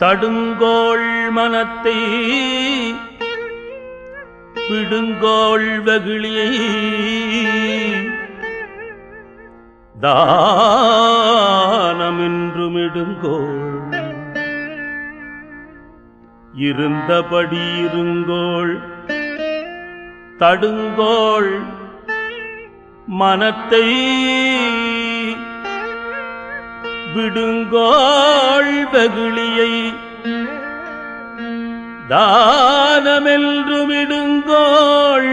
தடுங்கோள் மனத்தை விடுங்கோள் வெகுளியை தானமென்றுமிடுங்கோள். இருந்தபடி இருங்கோள். தடுங்கோள் மனத்தை விடுங்கோள் வெகுளியை. தானமென்று விடுங்கோள்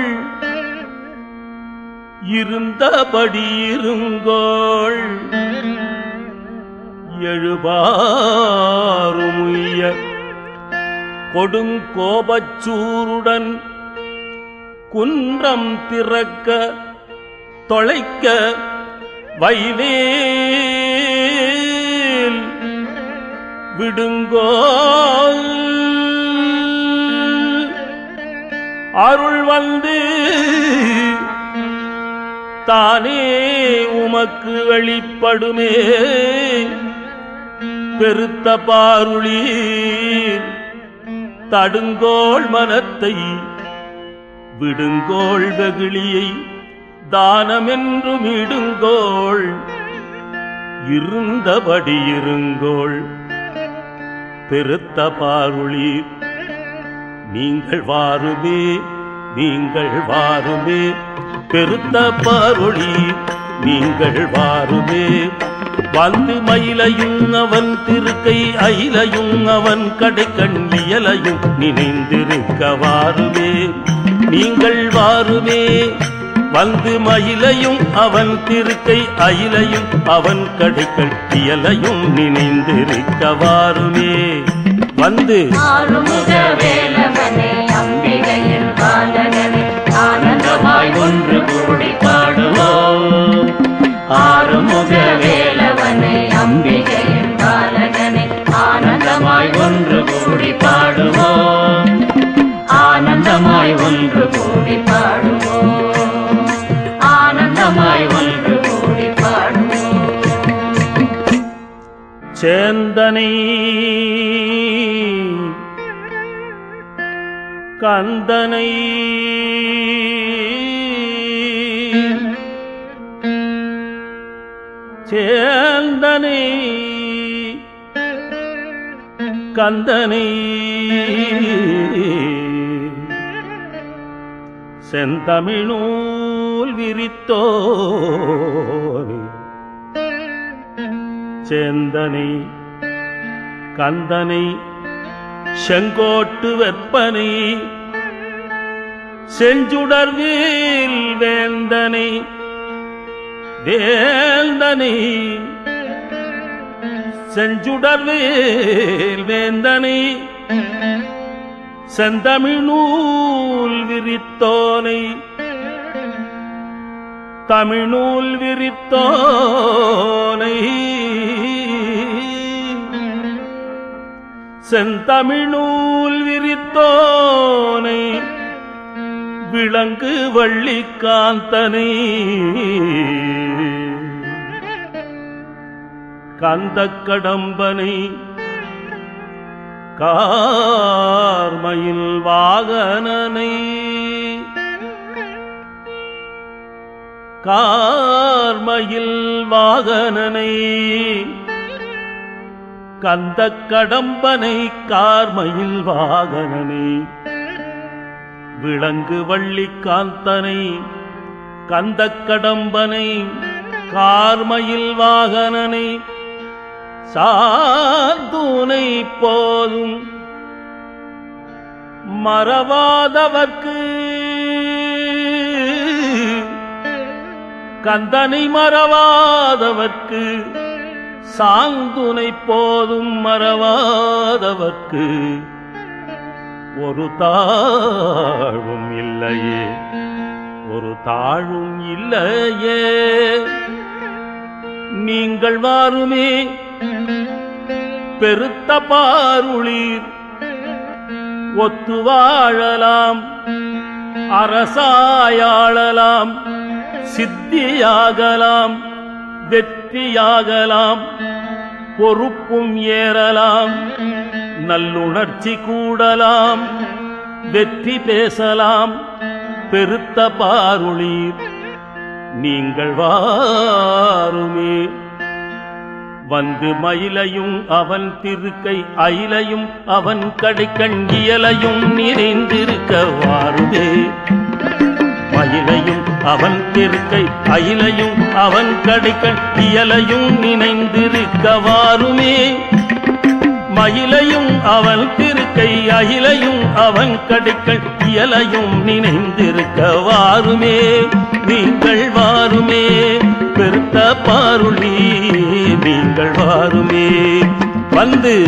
இருந்தபடி இருங்கோள் எழுபாருமுய்ய கொடுங்கோபச்சூருடன் குன்றம் திறக்க தொலைக்க வைவே விடுங்கோ. அருள் வந்து தானே உமக்கு வெளிப்படுமே. பெருத்த பாருளீர் தடுங்கோள் மனத்தை விடுங்கோள் வெகுளியை தானமென்றும் இடுங்கோள். இருந்தபடி இருங்கோள். பெருத்த பாருளீர் நீங்கள் வாருமே நீங்கள் வாருமே. பெருத்த பாருளி நீங்கள் வாருமே. வந்து மயிலையும் அவன் திருக்கை அயிலையும் அவன் கடைக்கண் இயலையும் நினைந்திருக்க வாருமே. நீங்கள் வாருமே வந்து மயிலையும் அவன் திருக்கை அயிலையும் அவன் கடுக்கட்டியலையும் இயலையும் நினைந்திருக்க வாருமே வந்து ஆறுமுக வேலவனே சேந்தனை. கந்தனை. சேந்தனை. கந்தனை. செந்தமிழூல் விரித்தோனே சேந்தனை கந்தனை செங்கோட்டு வெப்பனை செஞ்சுடர்வேல் வேந்தனை வேந்தனை செஞ்சுடர்வேல் வேந்தனை செந்தமிழ் நூல் விரித்தோனை தமிழ்நூல் விரித்தோனை. செந்தமிழ்நூல் விரித்தோனை. விளங்கு வள்ளிக்காந்தனை. கந்தக்கடம்பனை. கார்மயில் வாகனனை. கார்மயில் வாகனனை. கந்த கடம்பனை கார்மயில் வாகனனை. விளங்கு வள்ளி காந்தனை கந்த கடம்பனை கார்மயில் வாகனனை. சாந்தூனை போதும் மறவாதவர்க்கு கந்தனை மறவாதவர்க்கு சாந்துனை போதும் மறவாதவர்க்கு ஒரு தாழ்வும் இல்லையே ஒரு தாழ்வும் இல்லையே. நீங்கள் வாருமே பெருத்த பாருளீர் ஒத்து வாழலாம் அரசாயாளலாம் சித்தியாகலாம் வெற்றியாகலாம் பொறுப்பும் ஏறலாம் நல்லுணர்ச்சி கூடலாம் வெற்றி பேசலாம் பெருத்த பாருளீர் நீங்கள் வாருமே. வந்து மயிலையும் அவன் திருக்கை அயிலையும் அவன் கடை கண்டியலையும் நிறைந்திருக்க வாருமே மயிலையும் அவன் திருக்கை அயிலையும் அவன் கடைக்கண் இயலையும் நினைந்திருக்கவாருமே மயிலையும் அவன் திருக்கை அகிலையும் அவன் கடைக்கள் இயலையும் நினைந்திருக்க வாருமே நீங்கள் வாருமே பெருத்த பாருளி நீங்கள் வாருமே. வந்து.